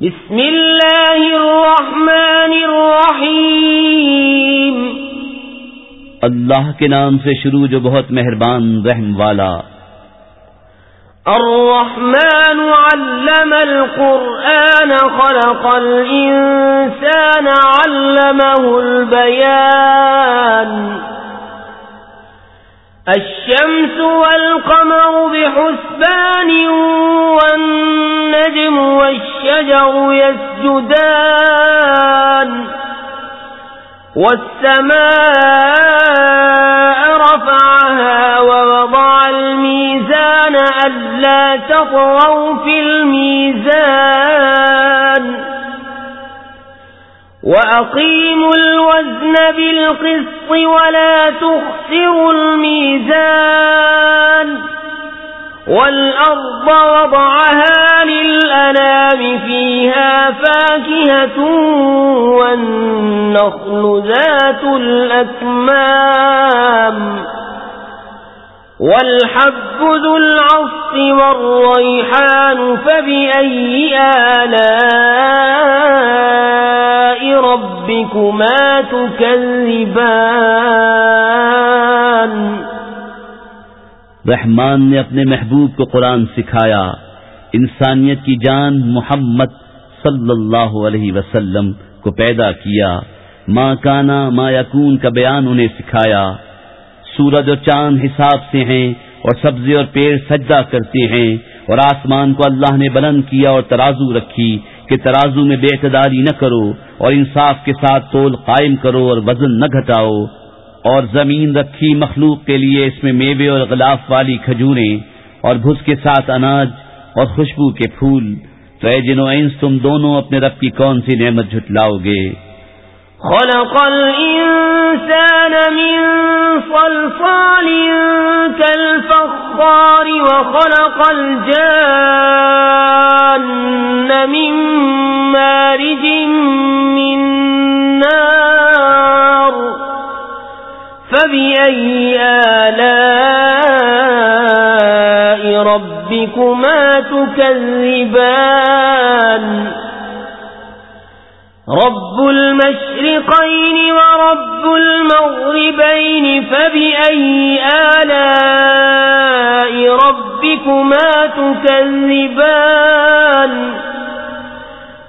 بسم اللہ الرحمن الرحیم۔ اللہ کے نام سے شروع جو بہت مہربان رحم والا۔ الرحمن علم القرآن خلق الإنسان علمه البيان۔ الشمس والقمر بحسبان والنجم والشجر يسجدان والسماء رفعها ووضع الميزان ألا تطغوا في الميزان وأقيموا الوزن بالقسط ولا تخسروا الميزان والأرض وضعها للأنام فيها فاكهة والنخل ذات الأكمام والحب ذو العصف والريحان فبأي آلاء ربكما تكذبان رحمان نے اپنے محبوب کو قرآن سکھایا۔ انسانیت کی جان محمد صلی اللہ علیہ وسلم کو پیدا کیا۔ ماں کانا ماں یقون کا بیان انہیں سکھایا۔ سورج اور چاند حساب سے ہیں اور سبزے اور پیڑ سجدہ کرتے ہیں اور آسمان کو اللہ نے بلند کیا اور ترازو رکھی کہ ترازو میں بے اعتداری نہ کرو اور انصاف کے ساتھ تول قائم کرو اور وزن نہ گھٹاؤ۔ اور زمین رکھی مخلوق کے لیے اس میں میوے اور غلاف والی کھجوریں اور بھس کے ساتھ اناج اور خوشبو کے پھول۔ تو اے جنو اینس تم دونوں اپنے رب کی کون سی نعمت جھٹلاؤ گے؟ خلق الإنسان من صلصال كالفخار وخلق الجان من مارج من نار فبأي آلاء ربكما تكذبان رب المشرقين ورب المغربين فبأي آلاء ربكما تكذبان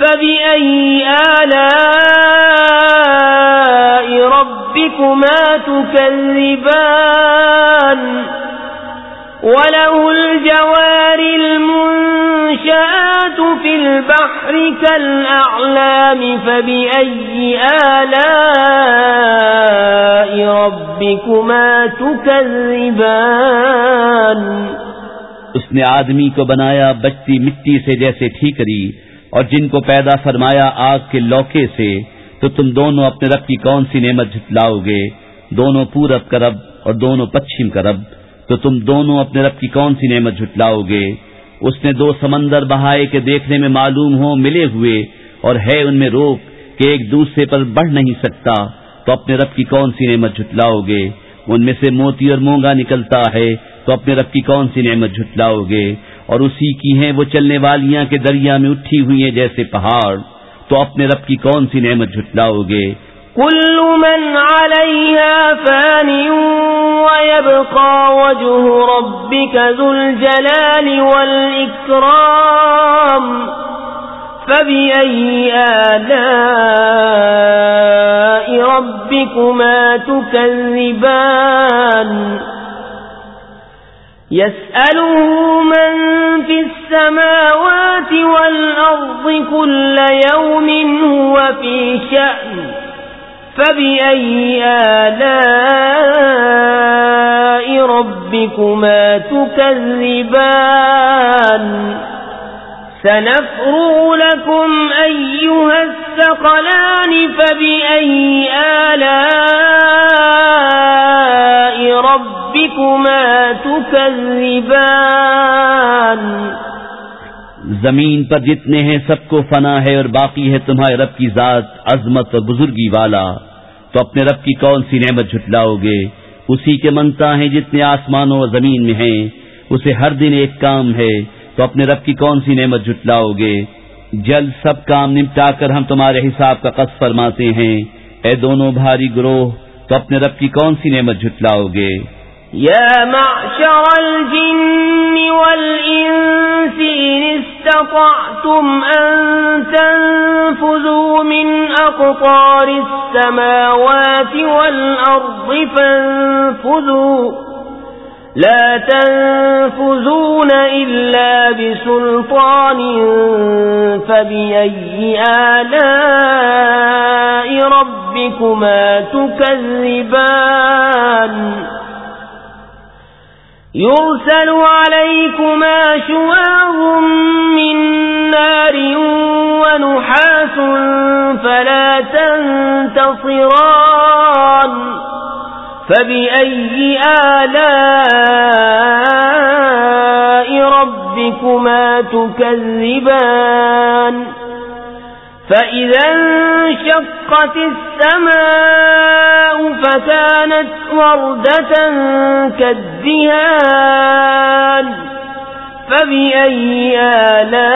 فبأي آلاء ربكما تكذبان؟ وله الجوار المنشآت في البحر كالأعلام، فبأي آلاء ربكما تكذبان؟ اس نے آدمی کو بنایا بچتی مٹی سے جیسے ٹھیکری اور جن کو پیدا فرمایا آگ کے لوکے سے، تو تم دونوں اپنے رب کی کون سی نعمت جھٹلاؤ گے؟ دونوں پورب کا رب اور دونوں پچھم کا رب، تو تم دونوں اپنے رب کی کون سی نعمت جھٹلاؤ گے؟ اس نے دو سمندر بہائے کے دیکھنے میں معلوم ہو ملے ہوئے، اور ہے ان میں روک کہ ایک دوسرے پر بڑھ نہیں سکتا، تو اپنے رب کی کون سی نعمت جھٹلاؤ گے؟ ان میں سے موتی اور مونگا نکلتا ہے، تو اپنے رب کی کون سی نعمت جھٹلاؤ گے؟ اور اسی کی ہیں وہ چلنے والیاں کے دریا میں اٹھی ہوئی ہیں جیسے پہاڑ۔ تو اپنے رب کی کون سی نعمت جھٹلاؤ گے؟ كل من عليها فان ويبقى وجه ربك ذو الجلال والإكرام فبأي آلاء ربكما تكذبان يسأله من في السماوات والأرض كل يوم هو في شأن فبأي آلاء ربكما تكذبان؟ سنفرغ لكم أيها الثقلان فبأي آلاء ربكما تكذبان زمین پر جتنے ہیں سب کو فنا ہے اور باقی ہے تمہارے رب کی ذات، عظمت اور بزرگی والا۔ تو اپنے رب کی کون سی نعمت جھٹلاؤ گے؟ اسی کے منتا ہیں جتنے آسمانوں اور زمین میں ہیں۔ اسے ہر دن ایک کام ہے۔ تو اپنے رب کی کون سی نعمت جھٹلاؤ گے؟ جلد سب کام نمٹا کر ہم تمہارے حساب کا قص فرماتے ہیں۔ اے دونوں بھاری گروہ تو اپنے رب کی کون سی نعمت جھٹلاؤ گے؟ یا معشر الجن والانس ان استطعتم ان تنفذوا من اقطار السماوات والارض فانفذوا. لا تنفذون إلا بسلطان فبأي آلاء ربكما تكذبان. يرسل عليكما شواظ من نار ونحاس فلا تنتصران. فبأي آلاء ربكما تكذبان؟ فإذا انشقت السماء فكانت وردة كالدهان فبأي آلاء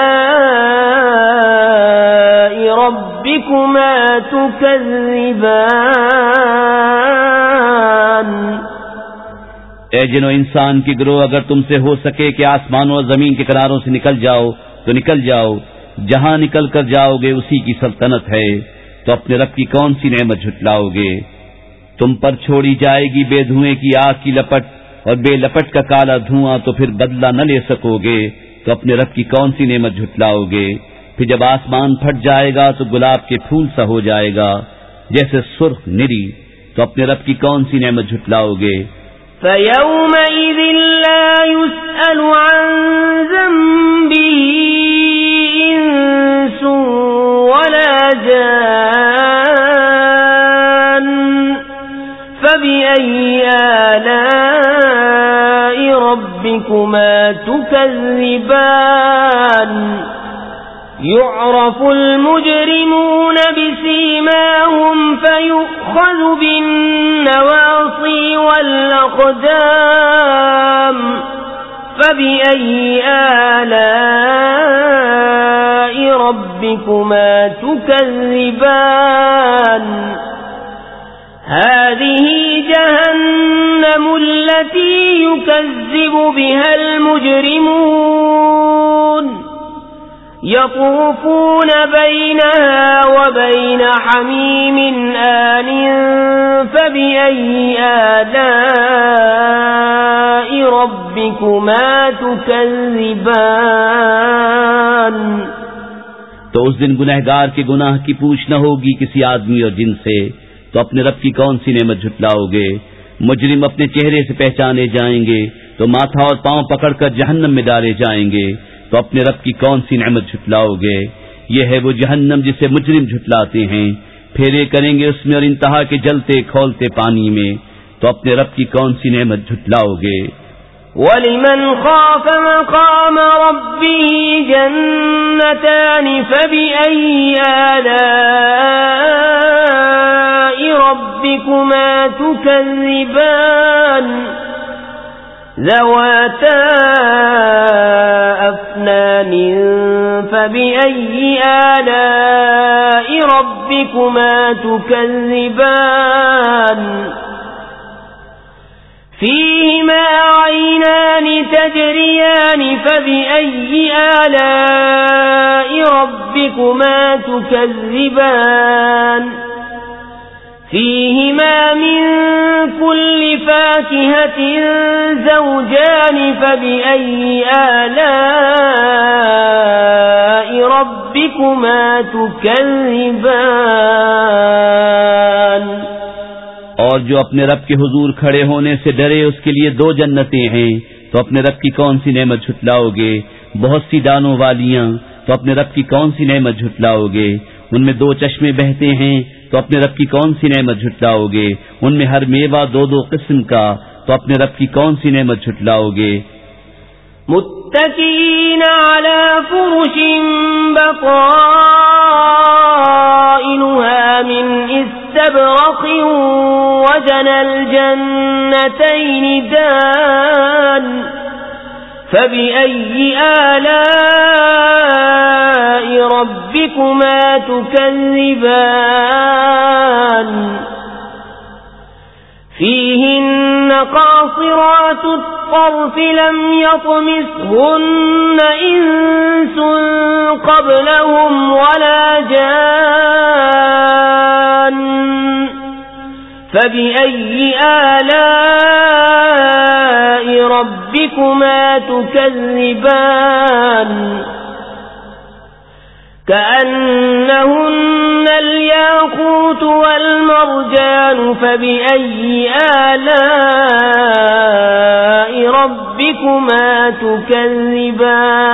ربكما تكذبان اے جنو انسان کی گروہ، اگر تم سے ہو سکے کہ آسمانوں اور زمین کے کناروں سے نکل جاؤ، تو نکل جاؤ۔ جہاں نکل کر جاؤ گے اسی کی سلطنت ہے، تو اپنے رب کی کون سی نعمت جھٹلاؤ گے؟ تم پر چھوڑی جائے گی بے دھوئیں کی آگ کی لپٹ، اور بے لپٹ کا کالا دھواں تو پھر بدلہ نہ لے سکو گے، تو اپنے رب کی کون سی نعمت جھٹلاؤ گے؟ پھر جب آسمان پھٹ جائے گا تو گلاب کے پھول سا ہو جائے گا۔ جیسے سرخ نری، تو اپنے رب کی کون سی نعمت جھٹلاؤ گے؟ فيومئذ لا يسأل عن ذنبه ولا فبأي آلاء ربكما تكذبان يعرف المجرمون بسيماهم فيؤخذ بالنواصي والأقدام فبأي آلاء ربكما تكذبان. هذه جهنم التي يكذب بها المجرمون. يطوفون بينها وبين حميم آن فبأي آلاء ربكما تكذبان؟ تو اس دن گنہگار کے گناہ کی پوچھ نہ ہوگی کسی آدمی اور جن سے۔ تو اپنے رب کی کون سی نعمت جھٹلاؤ گے؟ مجرم اپنے چہرے سے پہچانے جائیں گے، تو ماتھا اور پاؤں پکڑ کر جہنم میں ڈالے جائیں گے۔ تو اپنے رب کی کون سی نعمت جھٹلاؤ گے؟ یہ ہے وہ جہنم جسے مجرم جھٹلاتے ہیں۔ پھیرے کریں گے اس میں اور انتہا کے جلتے کھولتے پانی میں۔ تو اپنے رب کی کون سی نعمت جھٹلاؤ گے؟ وَلِمَنْ خَافَ مَقَامَ رَبِّهِ جَنَّتَانِ فَبِأَيِّ آلَاءِ رَبِّكُمَا تُكَذِّبَانِ ذواتا أفنان فبأي آلاء ربكما تكذبان فيهما تجريان فبأي آلاء ربكما تكذبان فيهما من كل فاكهة زوجان فبأي آلاء ربكما تكذبان اور جو اپنے رب کے حضور کھڑے ہونے سے ڈرے اس کے لیے دو جنتیں ہیں تو اپنے رب کی کون سی نعمت جھٹلاؤ گے؟ بہت سی دانوں والیاں تو اپنے رب کی کون سی نعمت جھٹلاؤ گے؟ ان میں دو چشمے بہتے ہیں تو اپنے رب کی کون سی نعمت جھٹلاؤ گے؟ ان میں ہر میوہ دو دو قسم کا تو اپنے رب کی کون سی نعمت جھٹلاؤ گے؟ متكئين على فرش بطائنها من استبرق وجن الجنتين دان فبأي آلاء ربكما تكذبان فيهن قاصرات الطرف لم يطمثهن إنس قبلهم ولا جان فبأي آلاء ربكما تكذبان كأنهن الياقوت والمرجان فبأي آلاء ربكما تكذبان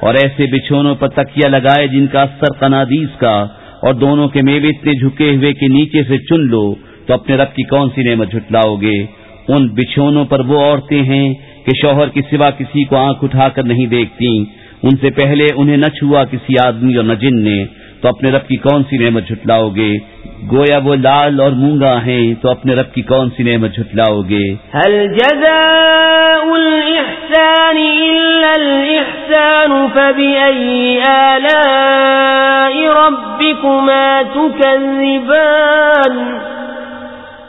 اور ایسے بچھونوں پر تکیہ لگائے جن کا اثر قنادیس کا اور دونوں کے میوے اتنے جھکے ہوئے کہ نیچے سے چن لو تو اپنے رب کی کون سی نعمت جھٹلاؤ گے؟ ان بچھونوں پر وہ عورتیں ہیں کہ شوہر کی سوا کسی کو آنکھ اٹھا کر نہیں دیکھتی ان سے پہلے انہیں نہ چھوا کسی آدمی اور نہ جن نے۔ تو اپنے رب کی کون سی نعمت جھٹلاؤ گے؟ گویا وہ لال اور مونگا ہیں، تو اپنے رب کی کون سی نعمت جھٹلاؤ گے؟ هل جزاء الاحسان الا الاحسان فبأي آلاء ربكما تكذبان؟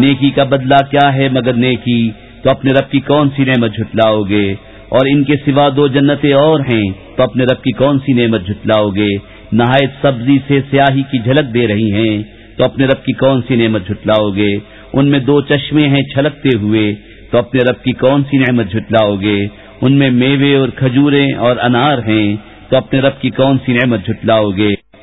نیکی کا بدلہ کیا ہے مگر نیکی؟ تو اپنے رب کی کون سی نعمت جھٹلاؤ گے؟ اور ان کے سوا دو جنتیں اور ہیں، تو اپنے رب کی کون سی نعمت جھٹلاؤ گے؟ نہایت سبزی سے سیاہی کی جھلک دے رہی ہیں، تو اپنے رب کی کون سی نعمت جھٹلاؤ گے؟ ان میں دو چشمے ہیں چھلکتے ہوئے، تو اپنے رب کی کون سی نعمت جھٹلاؤ گے؟ ان میں میوے اور کھجورے اور انار ہیں، تو اپنے رب کی کون سی نعمت جھٹلاؤ گے؟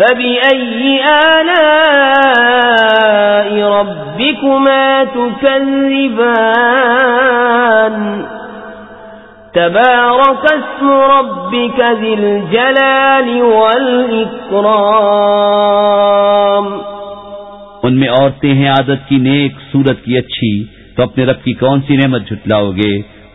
فبأي آلاء ربكما تكذبان تبارك اسم ربك ذي الجلال والإكرام ان میں عورتیں ہیں عادت کی نیک صورت کی اچھی، تو اپنے رب کی کون سی نعمت جھٹلاؤ گے؟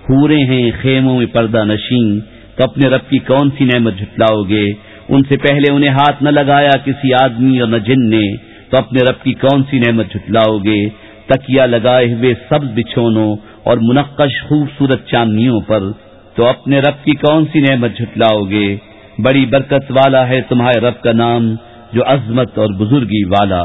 ہورے ہیں خیموں میں پردہ نشین، تو اپنے رب کی کون سی نعمت جھٹلاؤ گے؟ ان سے پہلے انہیں ہاتھ نہ لگایا کسی آدمی اور نہ جن نے، تو اپنے رب کی کون سی نعمت جھٹلاؤ گے؟ تکیا لگائے ہوئے سب بچھونوں اور منقش خوبصورت چاندنیوں پر، تو اپنے رب کی کون سی نعمت جھٹلاؤ گے؟ بڑی برکت والا ہے تمہارے رب کا نام، جو عظمت اور بزرگی والا۔